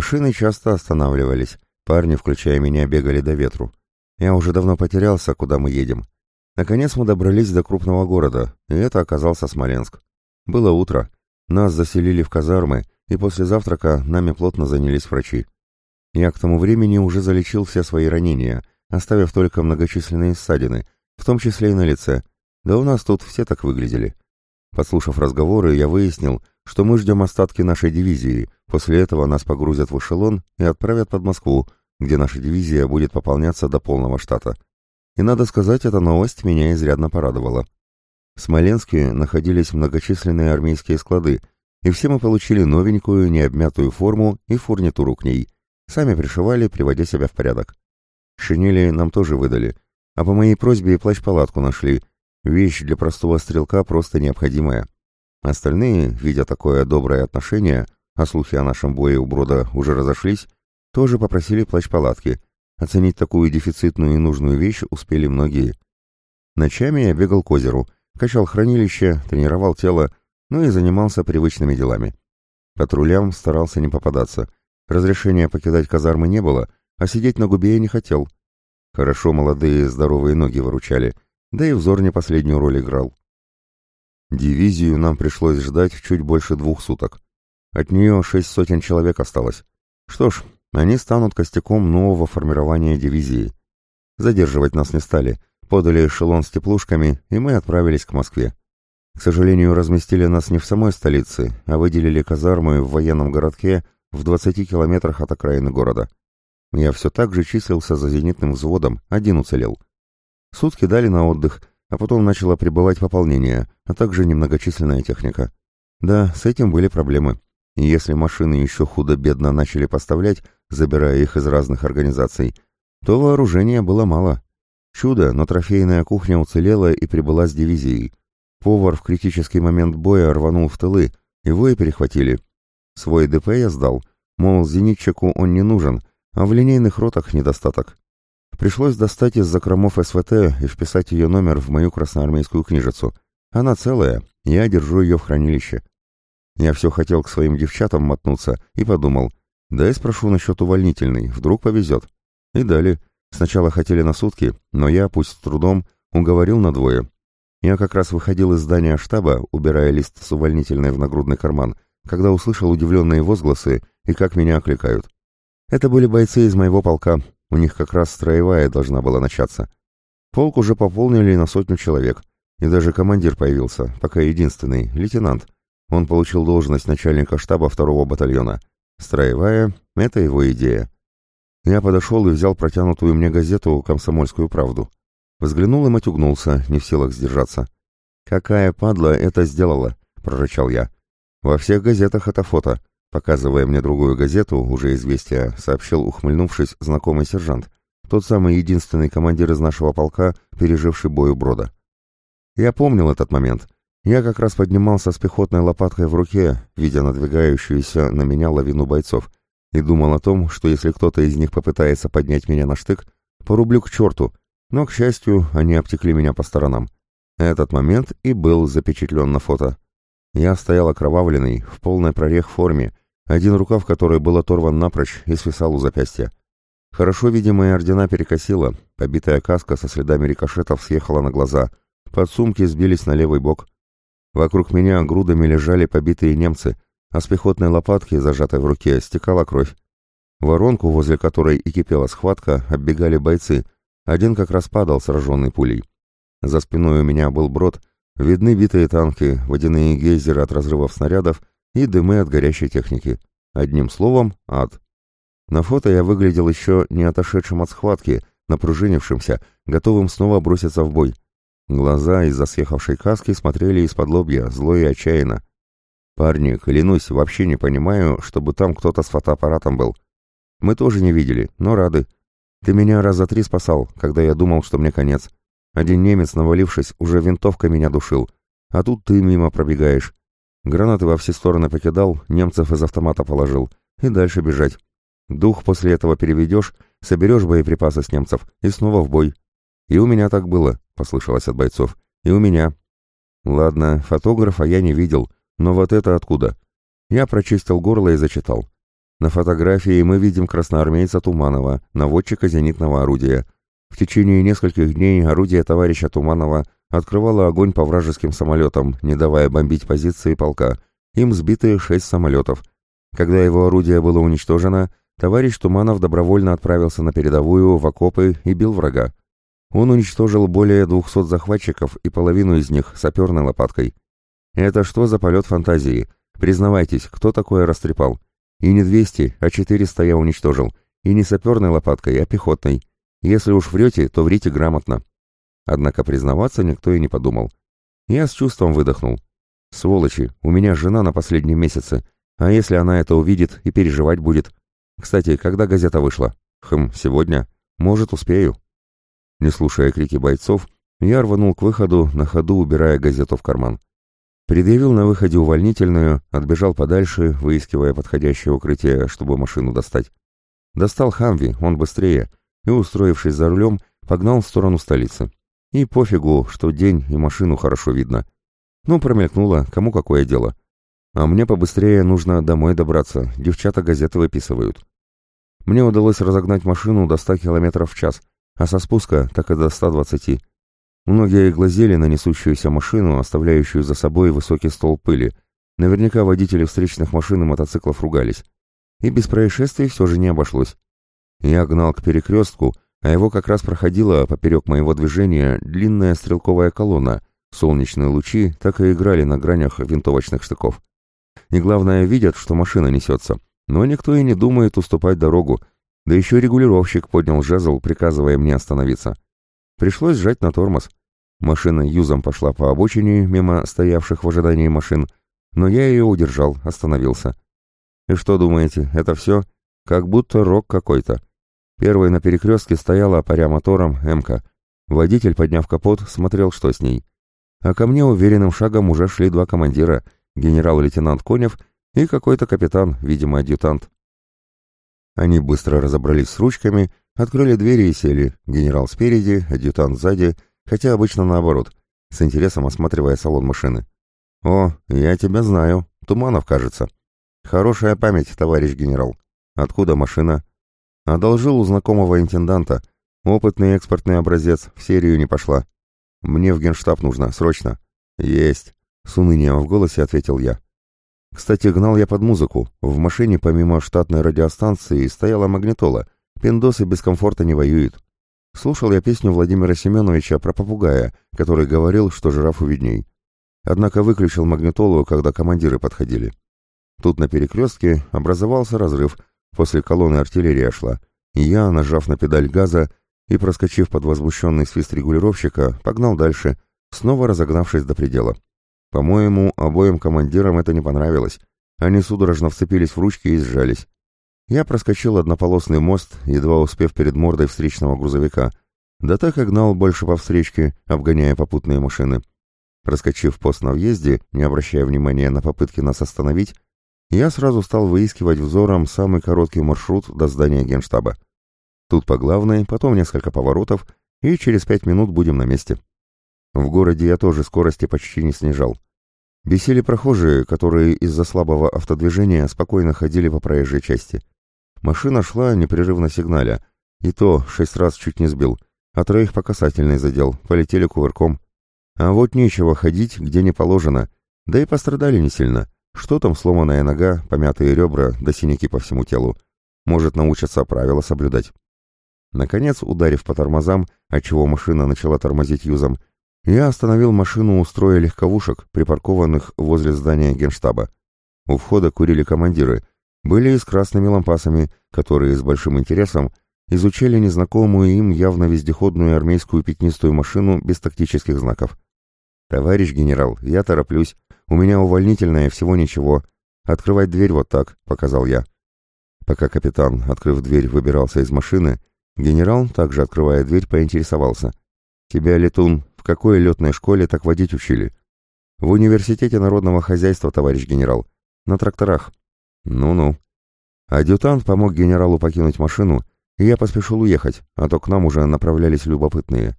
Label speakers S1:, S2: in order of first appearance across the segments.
S1: Машины часто останавливались, парни, включая меня, бегали до ветру. Я уже давно потерялся, куда мы едем. Наконец мы добрались до крупного города, и это оказался Смоленск. Было утро, нас заселили в казармы, и после завтрака нами плотно занялись врачи. Я к тому времени уже залечил все свои ранения, оставив только многочисленные ссадины, в том числе и на лице. Да у нас тут все так выглядели. Послушав разговоры, я выяснил, что мы ждем остатки нашей дивизии, после этого нас погрузят в эшелон и отправят под Москву, где наша дивизия будет пополняться до полного штата. И надо сказать, эта новость меня изрядно порадовала. В Смоленске находились многочисленные армейские склады, и все мы получили новенькую, необмятую форму и фурнитуру к ней. Сами пришивали, приводя себя в порядок. Шинели нам тоже выдали, а по моей просьбе и плащ-палатку нашли. Вещь для простого стрелка просто необходимая. Остальные, видя такое доброе отношение, а слухи о нашем бое у Брода уже разошлись, тоже попросили плащ-палатки. Оценить такую дефицитную и нужную вещь успели многие. Ночами я бегал к озеру, качал хранилище, тренировал тело, ну и занимался привычными делами. Патрулям старался не попадаться. Разрешения покидать казармы не было, а сидеть на губе я не хотел. Хорошо молодые здоровые ноги выручали, да и взор не последнюю роль играл. Дивизию нам пришлось ждать чуть больше двух суток. От нее шесть сотен человек осталось. Что ж, они станут костяком нового формирования дивизии. Задерживать нас не стали, подали эшелон с теплушками, и мы отправились к Москве. К сожалению, разместили нас не в самой столице, а выделили казармы в военном городке в 20 километрах от окраины города. Я все так же числился за зенитным взводом, один уцелел. Сутки дали на отдых, а потом начало прибывать пополнение, а также немногочисленная техника. Да, с этим были проблемы. И если машины еще худо-бедно начали поставлять, забирая их из разных организаций, то вооружения было мало. Чудо, но трофейная кухня уцелела и прибыла с дивизией. Повар в критический момент боя рванул в тылы, его и перехватили. Свой ДП я сдал, мол, зенитчику он не нужен, а в линейных ротах недостаток. Пришлось достать из закромов СВТ и вписать ее номер в мою красноармейскую книжицу. Она целая, я держу ее в хранилище. Я все хотел к своим девчатам мотнуться и подумал, да и спрошу насчет увольнительной, вдруг повезет. И дали. Сначала хотели на сутки, но я, пусть с трудом, уговорил на двое. Я как раз выходил из здания штаба, убирая лист с увольнительной в нагрудный карман, когда услышал удивленные возгласы и как меня окликают. Это были бойцы из моего полка, у них как раз строевая должна была начаться. Полк уже пополнили на сотню человек, и даже командир появился, пока единственный, лейтенант. Он получил должность начальника штаба второго батальона. Строевая — это его идея. Я подошел и взял протянутую мне газету «Комсомольскую правду». Взглянул и матюгнулся, не в силах сдержаться. «Какая падла это сделала?» — прорычал я. «Во всех газетах это фото. Показывая мне другую газету, уже известия, сообщил, ухмыльнувшись, знакомый сержант. Тот самый единственный командир из нашего полка, переживший бой у Брода. Я помнил этот момент. Я как раз поднимался с пехотной лопаткой в руке, видя надвигающуюся на меня лавину бойцов, и думал о том, что если кто-то из них попытается поднять меня на штык, порублю к черту, но, к счастью, они обтекли меня по сторонам. Этот момент и был запечатлен на фото. Я стоял окровавленный, в полной прорех форме, один рукав которой был оторван напрочь и свисал у запястья. Хорошо видимые ордена перекосило, побитая каска со следами рикошетов съехала на глаза, подсумки сбились на левый бок. Вокруг меня грудами лежали побитые немцы, а с пехотной лопатки, зажатой в руке, стекала кровь. Воронку, возле которой и кипела схватка, оббегали бойцы, один как раз падал, сраженный пулей. За спиной у меня был брод, видны битые танки, водяные гейзеры от разрывов снарядов и дымы от горящей техники. Одним словом, ад. На фото я выглядел еще не отошедшим от схватки, напружинившимся, готовым снова броситься в бой. Глаза из-за съехавшей каски смотрели из-под лобья, зло и отчаянно. «Парни, клянусь, вообще не понимаю, чтобы там кто-то с фотоаппаратом был. Мы тоже не видели, но рады. Ты меня раза три спасал, когда я думал, что мне конец. Один немец, навалившись, уже винтовкой меня душил. А тут ты мимо пробегаешь. Гранаты во все стороны покидал, немцев из автомата положил. И дальше бежать. Дух после этого переведешь, соберешь боеприпасы с немцев и снова в бой. И у меня так было, послышалось от бойцов. И у меня. Ладно, фотографа я не видел, но вот это откуда? Я прочистил горло и зачитал. На фотографии мы видим красноармейца Туманова, наводчика зенитного орудия. В течение нескольких дней орудие товарища Туманова открывало огонь по вражеским самолетам, не давая бомбить позиции полка. Им сбиты шесть самолетов. Когда его орудие было уничтожено, товарищ Туманов добровольно отправился на передовую, в окопы и бил врага. Он уничтожил более двухсот захватчиков и половину из них саперной лопаткой. Это что за полет фантазии? Признавайтесь, кто такое растрепал? И не 200, а 400 я уничтожил. И не саперной лопаткой, а пехотной. Если уж врете, то врите грамотно. Однако признаваться никто и не подумал. Я с чувством выдохнул. Сволочи, у меня жена на последнем месяце. А если она это увидит и переживать будет? Кстати, когда газета вышла? Хм, сегодня. Может, успею. Не слушая крики бойцов, я рванул к выходу, на ходу убирая газету в карман. Предъявил на выходе увольнительную, отбежал подальше, выискивая подходящее укрытие, чтобы машину достать. Достал Хамви, он быстрее, и, устроившись за рулем, погнал в сторону столицы. И пофигу, что день и машину хорошо видно. Ну, промелькнуло, кому какое дело. А мне побыстрее нужно домой добраться, девчата газеты выписывают. Мне удалось разогнать машину до 100 км в час, а со спуска так и до 120. Многие глазели на несущуюся машину, оставляющую за собой высокий стол пыли. Наверняка водители встречных машин и мотоциклов ругались. И без происшествий все же не обошлось. Я гнал к перекрестку, а его как раз проходила поперек моего движения длинная стрелковая колонна. Солнечные лучи так и играли на гранях винтовочных штыков. И главное, видят, что машина несется. Но никто и не думает уступать дорогу. Да еще регулировщик поднял жезл, приказывая мне остановиться. Пришлось сжать на тормоз. Машина юзом пошла по обочине, мимо стоявших в ожидании машин, но я ее удержал, остановился. И что думаете, это все? Как будто рок какой-то. Первой на перекрестке стояла, паря мотором, МК. Водитель, подняв капот, смотрел, что с ней. А ко мне уверенным шагом уже шли два командира, генерал-лейтенант Конев и какой-то капитан, видимо, адъютант. Они быстро разобрались с ручками Открыли двери и сели, генерал спереди, адъютант сзади, хотя обычно наоборот, с интересом осматривая салон машины. «О, я тебя знаю. Туманов, кажется. Хорошая память, товарищ генерал. Откуда машина?» «Одолжил у знакомого интенданта. Опытный экспортный образец, в серию не пошла. Мне в генштаб нужно, срочно». «Есть», — с унынием в голосе ответил я. Кстати, гнал я под музыку. В машине помимо штатной радиостанции стояла магнитола — Пиндосы без комфорта не воюют. Слушал я песню Владимира Семеновича про попугая, который говорил, что жирафу видней. Однако выключил магнитолу, когда командиры подходили. Тут на перекрестке образовался разрыв, после колонны артиллерия шла, я, нажав на педаль газа и проскочив под возмущенный свист регулировщика, погнал дальше, снова разогнавшись до предела. По-моему, обоим командирам это не понравилось. Они судорожно вцепились в ручки и сжались. Я проскочил однополосный мост, едва успев перед мордой встречного грузовика, да так и гнал больше по встречке, обгоняя попутные машины. Проскочив пост на въезде, не обращая внимания на попытки нас остановить, я сразу стал выискивать взором самый короткий маршрут до здания генштаба. Тут по главной, потом несколько поворотов, и через пять минут будем на месте. В городе я тоже скорости почти не снижал. Бесили прохожие, которые из-за слабого автодвижения спокойно ходили по проезжей части. Машина шла непрерывно сигналя, и то шесть раз чуть не сбил, а троих по касательной задел, полетели кувырком. А вот нечего ходить, где не положено, да и пострадали не сильно. Что там сломанная нога, помятые ребра, да синяки по всему телу. Может научатся правила соблюдать. Наконец, ударив по тормозам, отчего машина начала тормозить юзом, я остановил машину у строя легковушек, припаркованных возле здания генштаба. У входа курили командиры, были и с красными лампасами, которые с большим интересом изучали незнакомую им явно вездеходную армейскую пятнистую машину без тактических знаков. «Товарищ генерал, я тороплюсь. У меня увольнительное, всего ничего. Открывать дверь вот так», — показал я. Пока капитан, открыв дверь, выбирался из машины, генерал, также открывая дверь, поинтересовался. «Тебя, летун, в какой летной школе так водить учили?» «В университете народного хозяйства, товарищ генерал. На тракторах». Ну-ну. Адъютант помог генералу покинуть машину, и я поспешил уехать, а то к нам уже направлялись любопытные.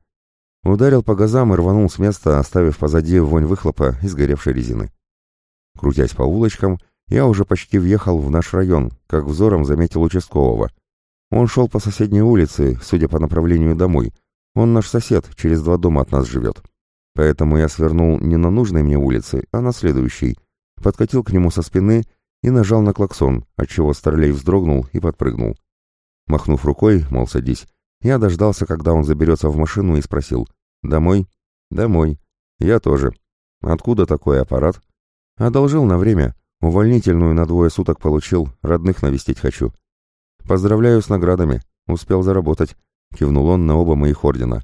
S1: Ударил по газам и рванул с места, оставив позади вонь выхлопа и сгоревшей резины. Крутясь по улочкам, я уже почти въехал в наш район, как взором заметил участкового. Он шел по соседней улице, судя по направлению домой. Он наш сосед, через два дома от нас живет. Поэтому я свернул не на нужной мне улице, а на следующей, подкатил к нему со спины и нажал на клаксон, отчего Старлей вздрогнул и подпрыгнул. Махнув рукой, мол, садись, я дождался, когда он заберется в машину и спросил. «Домой?» «Домой. Я тоже. Откуда такой аппарат?» «Одолжил на время. Увольнительную на двое суток получил, родных навестить хочу». «Поздравляю с наградами. Успел заработать», — кивнул он на оба моих ордена.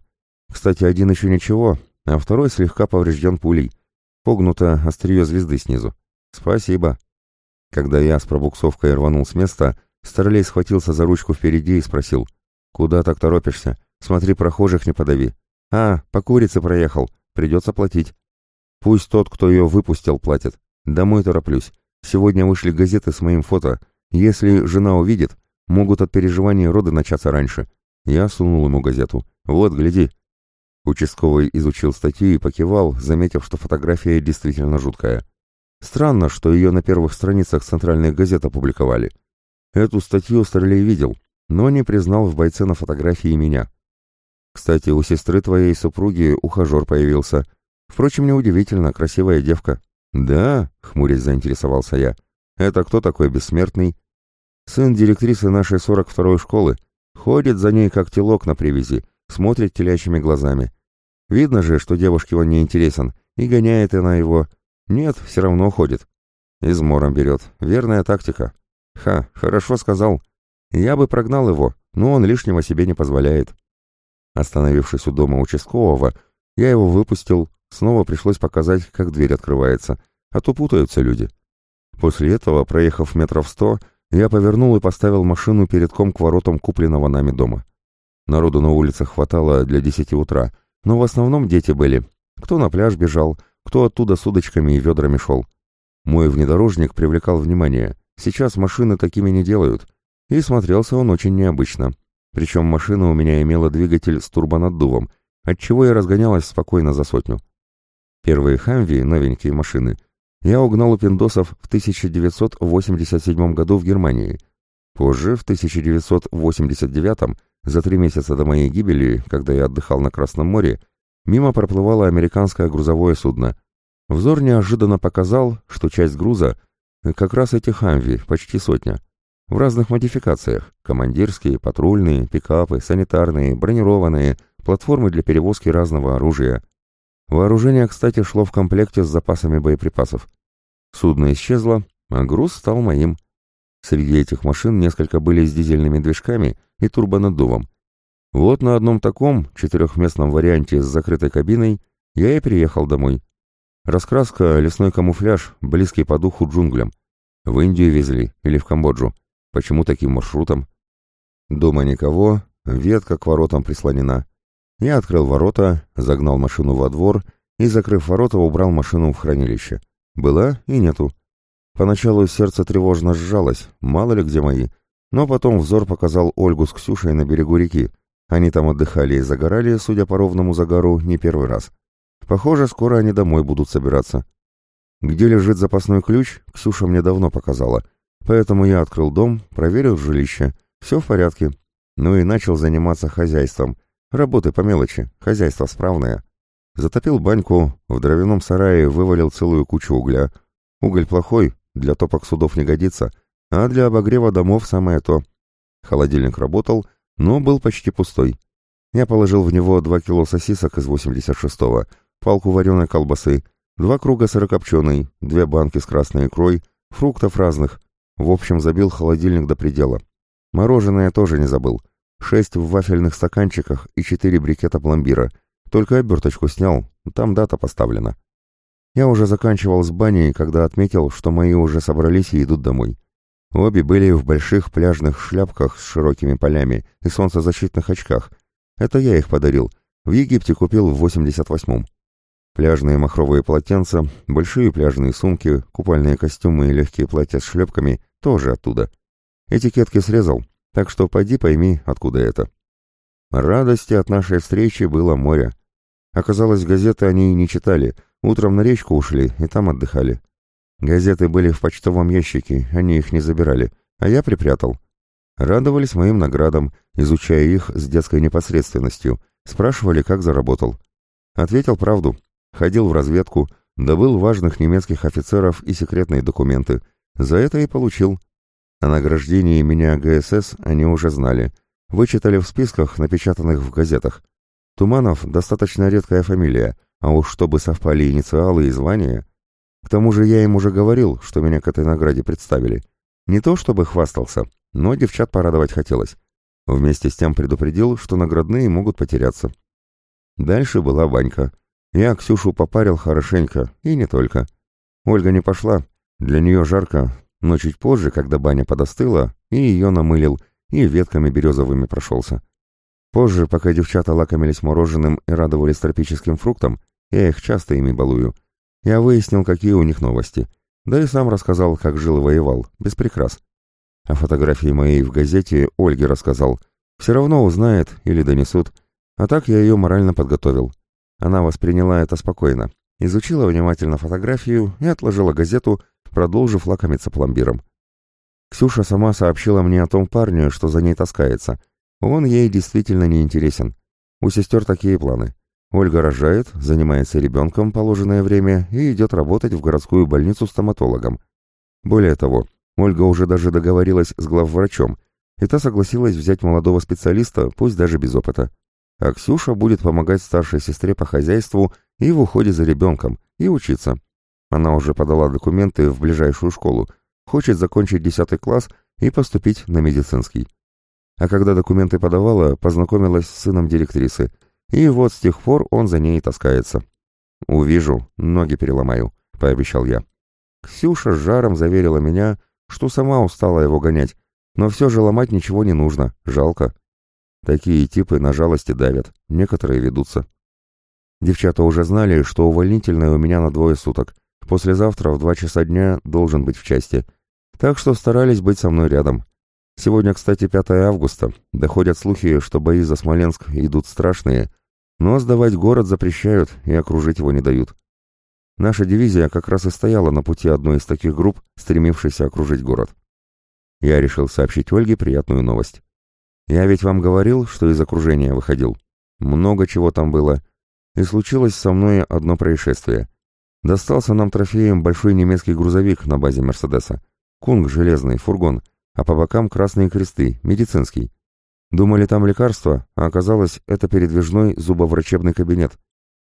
S1: «Кстати, один еще ничего, а второй слегка поврежден пулей. Погнуто острие звезды снизу. Спасибо». Когда я с пробуксовкой рванул с места, Старлей схватился за ручку впереди и спросил. «Куда так торопишься? Смотри, прохожих не подави». «А, по курице проехал. Придется платить». «Пусть тот, кто ее выпустил, платит. Домой тороплюсь. Сегодня вышли газеты с моим фото. Если жена увидит, могут от переживаний роды начаться раньше». Я сунул ему газету. «Вот, гляди». Участковый изучил статью и покивал, заметив, что фотография действительно жуткая. Странно, что ее на первых страницах центральных газет опубликовали. Эту статью Старлей видел, но не признал в бойце на фотографии меня. Кстати, у сестры твоей супруги ухажер появился. Впрочем, неудивительно, красивая девка. Да, хмурясь заинтересовался я. Это кто такой бессмертный? Сын директрисы нашей 42-й школы. Ходит за ней, как телок на привязи, смотрит телячьими глазами. Видно же, что девушке он не интересен, и гоняет она его. Нет, все равно ходит. Измором берет. Верная тактика. Ха, хорошо сказал. Я бы прогнал его, но он лишнего себе не позволяет. Остановившись у дома участкового, я его выпустил, снова пришлось показать, как дверь открывается, а то путаются люди. После этого, проехав метров сто, я повернул и поставил машину перед ком к воротам купленного нами дома. Народу на улицах хватало для десяти утра, но в основном дети были. Кто на пляж бежал, кто оттуда с удочками и ведрами шел. Мой внедорожник привлекал внимание. Сейчас машины такими не делают. И смотрелся он очень необычно. Причем машина у меня имела двигатель с турбонаддувом, отчего я разгонялась спокойно за сотню. Первые «Хамви», новенькие машины, я угнал у пиндосов в 1987 году в Германии. Позже, в 1989, за три месяца до моей гибели, когда я отдыхал на Красном море, мимо проплывало американское грузовое судно. Взор неожиданно показал, что часть груза как раз эти «Хамви», почти сотня. В разных модификациях – командирские, патрульные, пикапы, санитарные, бронированные, платформы для перевозки разного оружия. Вооружение, кстати, шло в комплекте с запасами боеприпасов. Судно исчезло, а груз стал моим. Среди этих машин несколько были с дизельными движками и турбонаддувом. Вот на одном таком, четырехместном варианте с закрытой кабиной, я и приехал домой. Раскраска, лесной камуфляж, близкий по духу джунглям. В Индию везли или в Камбоджу. Почему таким маршрутом? Дома никого, ветка к воротам прислонена. Я открыл ворота, загнал машину во двор и, закрыв ворота, убрал машину в хранилище. Была и нету. Поначалу сердце тревожно сжалось, мало ли где мои, но потом взор показал Ольгу с Ксюшей на берегу реки. Они там отдыхали и загорали, судя по ровному загару, не первый раз. Похоже, скоро они домой будут собираться. Где лежит запасной ключ, Ксюша мне давно показала — Поэтому я открыл дом, проверил жилище. Все в порядке. Ну и начал заниматься хозяйством. Работы по мелочи, хозяйство справное. Затопил баньку, в дровяном сарае вывалил целую кучу угля. Уголь плохой, для топок судов не годится, а для обогрева домов самое то. Холодильник работал, но был почти пустой. Я положил в него два кило сосисок из 86-го, палку вареной колбасы, два круга сырокопченой, две банки с красной икрой, фруктов разных, в общем, забил холодильник до предела. Мороженое тоже не забыл. Шесть в вафельных стаканчиках и четыре брикета пломбира. Только оберточку снял, там дата поставлена. Я уже заканчивал с баней, когда отметил, что мои уже собрались и идут домой. Обе были в больших пляжных шляпках с широкими полями и солнцезащитных очках. Это я их подарил. В Египте купил в 88-м. Пляжные махровые полотенца, большие пляжные сумки, купальные костюмы и легкие платья с шлепками тоже оттуда. Этикетки срезал, так что пойди пойми, откуда это. Радости от нашей встречи было море. Оказалось, газеты они не читали, утром на речку ушли и там отдыхали. Газеты были в почтовом ящике, они их не забирали, а я припрятал. Радовались моим наградам, изучая их с детской непосредственностью, спрашивали, как заработал. Ответил правду. Ходил в разведку, добыл важных немецких офицеров и секретные документы. За это и получил. О награждении меня ГСС они уже знали. Вычитали в списках, напечатанных в газетах. Туманов — достаточно редкая фамилия, а уж чтобы совпали инициалы и звания... К тому же я им уже говорил, что меня к этой награде представили. Не то чтобы хвастался, но девчат порадовать хотелось. Вместе с тем предупредил, что наградные могут потеряться. Дальше была Ванька. Я Ксюшу попарил хорошенько, и не только. Ольга не пошла, для нее жарко, но чуть позже, когда баня подостыла, и ее намылил, и ветками березовыми прошелся. Позже, пока девчата лакомились мороженым и радовались тропическим фруктам, я их часто ими балую, я выяснил, какие у них новости. Да и сам рассказал, как жил и воевал, без прикрас. О фотографии моей в газете Ольге рассказал. Все равно узнает или донесут. А так я ее морально подготовил. Она восприняла это спокойно. Изучила внимательно фотографию и отложила газету, продолжив лакомиться пломбиром. Ксюша сама сообщила мне о том парне, что за ней таскается. Он ей действительно не интересен. У сестер такие планы. Ольга рожает, занимается ребенком положенное время и идет работать в городскую больницу стоматологом. Более того, Ольга уже даже договорилась с главврачом, и та согласилась взять молодого специалиста, пусть даже без опыта. А Ксюша будет помогать старшей сестре по хозяйству и в уходе за ребенком, и учиться. Она уже подала документы в ближайшую школу, хочет закончить 10 класс и поступить на медицинский. А когда документы подавала, познакомилась с сыном директрисы – и вот с тех пор он за ней таскается. «Увижу, ноги переломаю», — пообещал я. Ксюша с жаром заверила меня, что сама устала его гонять, но все же ломать ничего не нужно, жалко. Такие типы на жалости давят, некоторые ведутся. Девчата уже знали, что увольнительное у меня на двое суток. Послезавтра в два часа дня должен быть в части. Так что старались быть со мной рядом. Сегодня, кстати, 5 августа. Доходят слухи, что бои за Смоленск идут страшные, но сдавать город запрещают и окружить его не дают. Наша дивизия как раз и стояла на пути одной из таких групп, стремившейся окружить город. Я решил сообщить Ольге приятную новость. Я ведь вам говорил, что из окружения выходил. Много чего там было. И случилось со мной одно происшествие. Достался нам трофеем большой немецкий грузовик на базе Мерседеса. Кунг железный, фургон — а по бокам красные кресты, медицинский. Думали там лекарства, а оказалось, это передвижной зубоврачебный кабинет.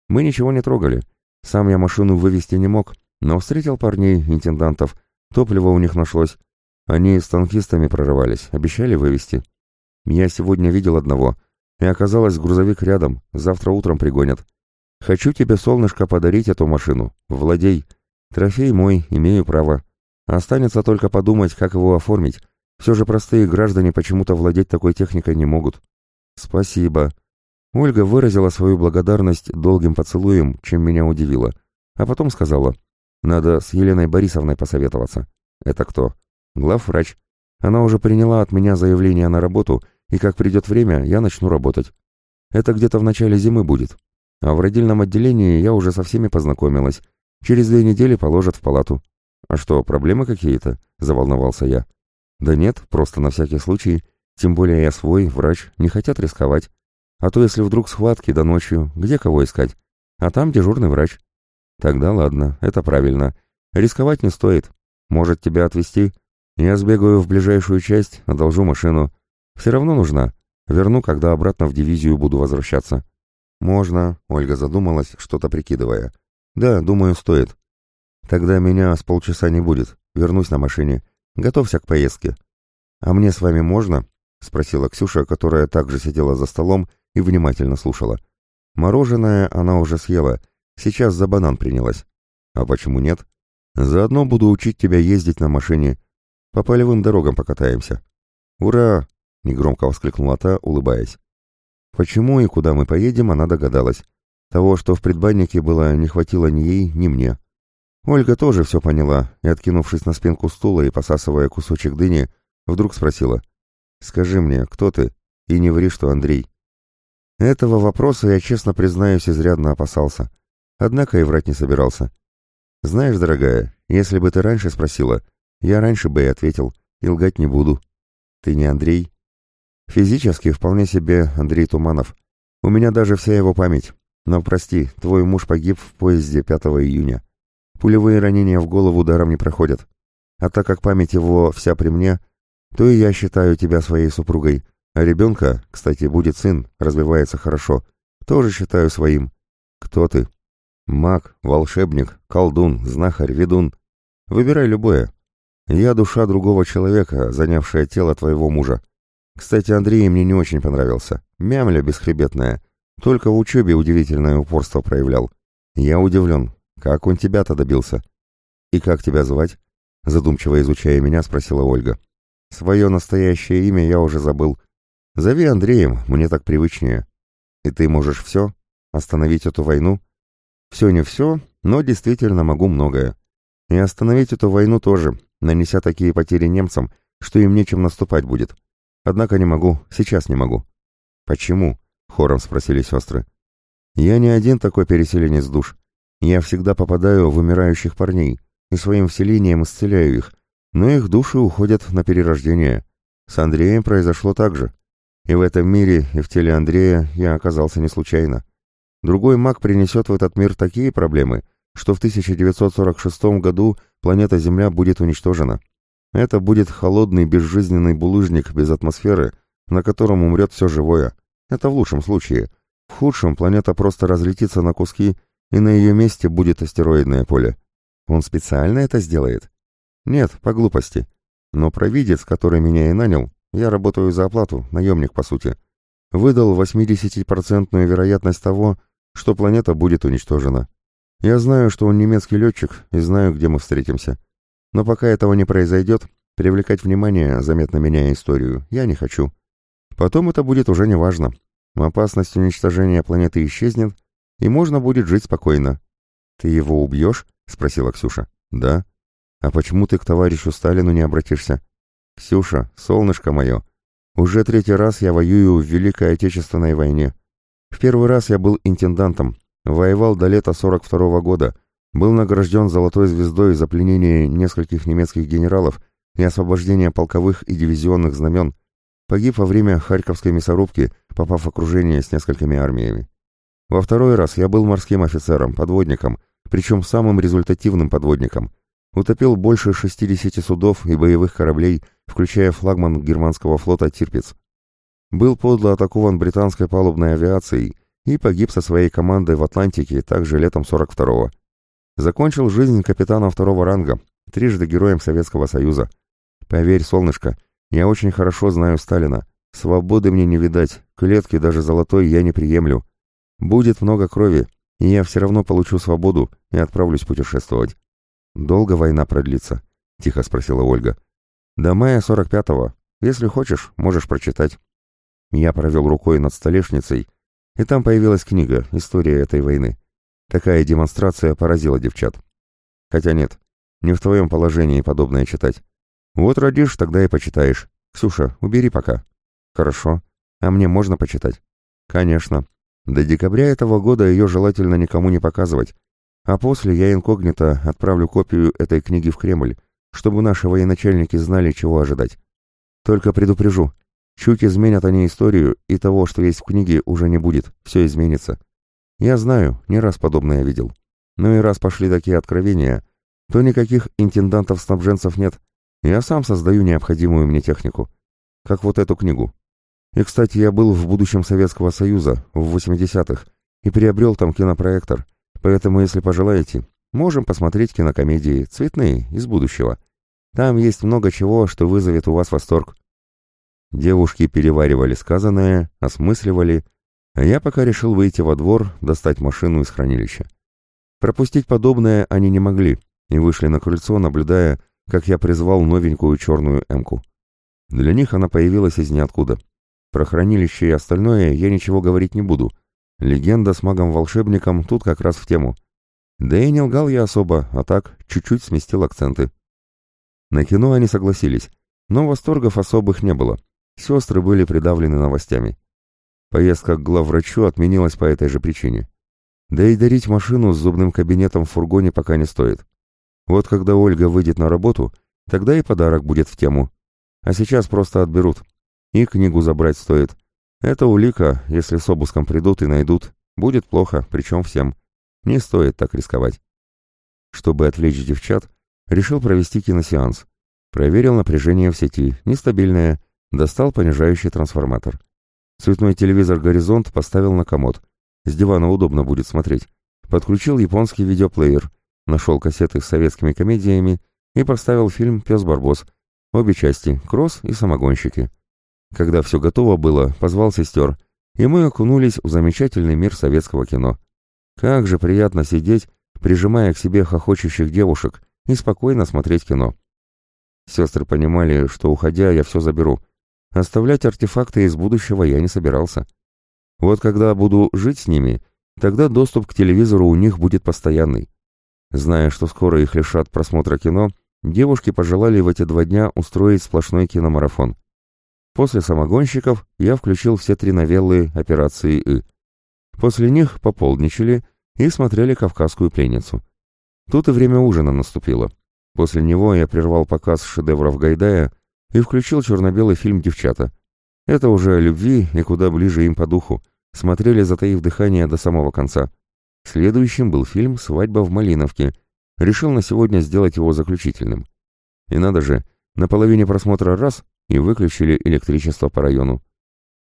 S1: Мы ничего не трогали. Сам я машину вывести не мог, но встретил парней, интендантов. Топливо у них нашлось. Они с танкистами прорывались, обещали вывести. Я сегодня видел одного, и оказалось, грузовик рядом, завтра утром пригонят. Хочу тебе, солнышко, подарить эту машину. Владей. Трофей мой, имею право. Останется только подумать, как его оформить, все же простые граждане почему-то владеть такой техникой не могут. Спасибо. Ольга выразила свою благодарность долгим поцелуем, чем меня удивило. А потом сказала, надо с Еленой Борисовной посоветоваться. Это кто? Главврач. Она уже приняла от меня заявление на работу, и как придет время, я начну работать. Это где-то в начале зимы будет. А в родильном отделении я уже со всеми познакомилась. Через две недели положат в палату. А что, проблемы какие-то? Заволновался я. Да нет, просто на всякий случай, тем более я свой, врач, не хотят рисковать. А то если вдруг схватки до ночью, где кого искать? А там дежурный врач. Тогда ладно, это правильно. Рисковать не стоит. Может тебя отвезти? Я сбегаю в ближайшую часть, одолжу машину. Все равно нужна. Верну, когда обратно в дивизию буду возвращаться. Можно, Ольга задумалась, что-то прикидывая. Да, думаю, стоит. Тогда меня с полчаса не будет. Вернусь на машине. Готовься к поездке. А мне с вами можно? спросила Ксюша, которая также сидела за столом и внимательно слушала. Мороженое она уже съела, сейчас за банан принялась. А почему нет? Заодно буду учить тебя ездить на машине. По полевым дорогам покатаемся. Ура! негромко воскликнула та, улыбаясь. Почему и куда мы поедем, она догадалась. Того, что в предбаннике было, не хватило ни ей, ни мне. Ольга тоже все поняла и, откинувшись на спинку стула и посасывая кусочек дыни, вдруг спросила. «Скажи мне, кто ты? И не ври, что Андрей». Этого вопроса я, честно признаюсь, изрядно опасался. Однако и врать не собирался. Знаешь, дорогая, если бы ты раньше спросила, я раньше бы и ответил, и лгать не буду. Ты не Андрей? Физически вполне себе Андрей Туманов. У меня даже вся его память. Но прости, твой муж погиб в поезде 5 июня. Пулевые ранения в голову даром не проходят. А так как память его вся при мне, то и я считаю тебя своей супругой. А ребенка, кстати, будет сын, развивается хорошо, тоже считаю своим. Кто ты? Маг, волшебник, колдун, знахарь, ведун. Выбирай любое. Я душа другого человека, занявшая тело твоего мужа. Кстати, Андрей мне не очень понравился. Мямля бесхребетная. Только в учебе удивительное упорство проявлял. Я удивлен. Как он тебя-то добился? И как тебя звать? Задумчиво изучая меня, спросила Ольга. Свое настоящее имя я уже забыл. Зови Андреем, мне так привычнее. И ты можешь все? Остановить эту войну? Все не все, но действительно могу многое. И остановить эту войну тоже, нанеся такие потери немцам, что им нечем наступать будет. Однако не могу, сейчас не могу. Почему? Хором спросили сестры. Я не один такой переселенец душ. Я всегда попадаю в умирающих парней и своим вселением исцеляю их, но их души уходят на перерождение. С Андреем произошло так же. И в этом мире, и в теле Андрея я оказался не случайно. Другой маг принесет в этот мир такие проблемы, что в 1946 году планета Земля будет уничтожена. Это будет холодный безжизненный булыжник без атмосферы, на котором умрет все живое. Это в лучшем случае. В худшем планета просто разлетится на куски, и на ее месте будет астероидное поле. Он специально это сделает? Нет, по глупости. Но провидец, который меня и нанял, я работаю за оплату, наемник по сути, выдал 80% вероятность того, что планета будет уничтожена. Я знаю, что он немецкий летчик, и знаю, где мы встретимся. Но пока этого не произойдет, привлекать внимание, заметно меняя историю, я не хочу. Потом это будет уже неважно. Опасность уничтожения планеты исчезнет, и можно будет жить спокойно. «Ты его убьешь?» — спросила Ксюша. «Да». «А почему ты к товарищу Сталину не обратишься?» «Ксюша, солнышко мое, уже третий раз я воюю в Великой Отечественной войне. В первый раз я был интендантом, воевал до лета 42 -го года, был награжден золотой звездой за пленение нескольких немецких генералов и освобождение полковых и дивизионных знамен, погиб во время Харьковской мясорубки, попав в окружение с несколькими армиями. Во второй раз я был морским офицером, подводником, причем самым результативным подводником. Утопил больше 60 судов и боевых кораблей, включая флагман германского флота «Тирпиц» был подло атакован британской палубной авиацией и погиб со своей командой в Атлантике также летом 42-го. Закончил жизнь капитана второго ранга, трижды героем Советского Союза. Поверь, солнышко, я очень хорошо знаю Сталина. Свободы мне не видать, клетки даже золотой я не приемлю. Будет много крови, и я все равно получу свободу и отправлюсь путешествовать. Долго война продлится? Тихо спросила Ольга. До мая 45-го. Если хочешь, можешь прочитать. Я провел рукой над столешницей, и там появилась книга «История этой войны». Такая демонстрация поразила девчат. Хотя нет, не в твоем положении подобное читать. Вот родишь, тогда и почитаешь. Ксюша, убери пока. Хорошо. А мне можно почитать? Конечно. До декабря этого года ее желательно никому не показывать. А после я инкогнито отправлю копию этой книги в Кремль, чтобы наши военачальники знали, чего ожидать. Только предупрежу, Чуть изменят они историю, и того, что есть в книге, уже не будет, все изменится. Я знаю, не раз подобное видел. Но и раз пошли такие откровения, то никаких интендантов-снабженцев нет. Я сам создаю необходимую мне технику. Как вот эту книгу. И, кстати, я был в будущем Советского Союза, в 80-х, и приобрел там кинопроектор. Поэтому, если пожелаете, можем посмотреть кинокомедии, цветные, из будущего. Там есть много чего, что вызовет у вас восторг. Девушки переваривали сказанное, осмысливали, а я пока решил выйти во двор, достать машину из хранилища. Пропустить подобное они не могли и вышли на крыльцо, наблюдая, как я призвал новенькую черную эмку. Для них она появилась из ниоткуда. Про хранилище и остальное я ничего говорить не буду. Легенда с магом-волшебником тут как раз в тему. Да и не лгал я особо, а так чуть-чуть сместил акценты. На кино они согласились, но восторгов особых не было. Сестры были придавлены новостями. Поездка к главврачу отменилась по этой же причине. Да и дарить машину с зубным кабинетом в фургоне пока не стоит. Вот когда Ольга выйдет на работу, тогда и подарок будет в тему. А сейчас просто отберут. И книгу забрать стоит. Это улика, если с обыском придут и найдут. Будет плохо, причем всем. Не стоит так рисковать. Чтобы отвлечь девчат, решил провести киносеанс. Проверил напряжение в сети, нестабильное, достал понижающий трансформатор. Цветной телевизор «Горизонт» поставил на комод. С дивана удобно будет смотреть. Подключил японский видеоплеер, нашел кассеты с советскими комедиями и поставил фильм «Пес Барбос». Обе части «Кросс» и «Самогонщики». Когда все готово было, позвал сестер, и мы окунулись в замечательный мир советского кино. Как же приятно сидеть, прижимая к себе хохочущих девушек, и спокойно смотреть кино. Сестры понимали, что, уходя, я все заберу. Оставлять артефакты из будущего я не собирался. Вот когда буду жить с ними, тогда доступ к телевизору у них будет постоянный. Зная, что скоро их лишат просмотра кино, девушки пожелали в эти два дня устроить сплошной киномарафон. После «Самогонщиков» я включил все три новеллы операции «И». После них пополничали и смотрели «Кавказскую пленницу». Тут и время ужина наступило. После него я прервал показ шедевров Гайдая и включил черно-белый фильм «Девчата». Это уже о любви и куда ближе им по духу. Смотрели, затаив дыхание до самого конца. Следующим был фильм «Свадьба в Малиновке». Решил на сегодня сделать его заключительным. И надо же, на половине просмотра раз и выключили электричество по району.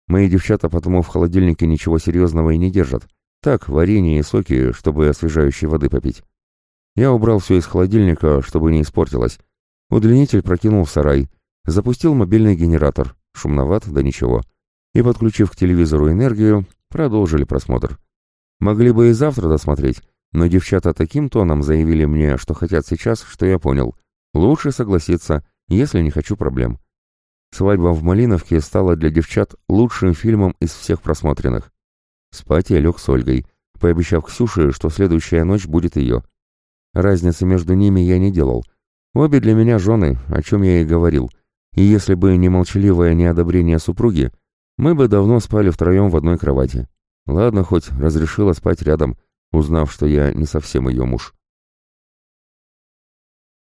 S1: Мои девчата потому в холодильнике ничего серьезного и не держат. Так, варенье и соки, чтобы освежающей воды попить. Я убрал все из холодильника, чтобы не испортилось. Удлинитель прокинул в сарай. Запустил мобильный генератор. Шумноват, да ничего. И, подключив к телевизору энергию, продолжили просмотр. Могли бы и завтра досмотреть, но девчата таким тоном заявили мне, что хотят сейчас, что я понял. Лучше согласиться, если не хочу проблем. «Свадьба в Малиновке» стала для девчат лучшим фильмом из всех просмотренных. Спать я лег с Ольгой, пообещав Ксюше, что следующая ночь будет ее. Разницы между ними я не делал. Обе для меня жены, о чем я и говорил. И если бы не молчаливое неодобрение супруги, мы бы давно спали втроем в одной кровати. Ладно, хоть разрешила спать рядом, узнав, что я не совсем ее муж.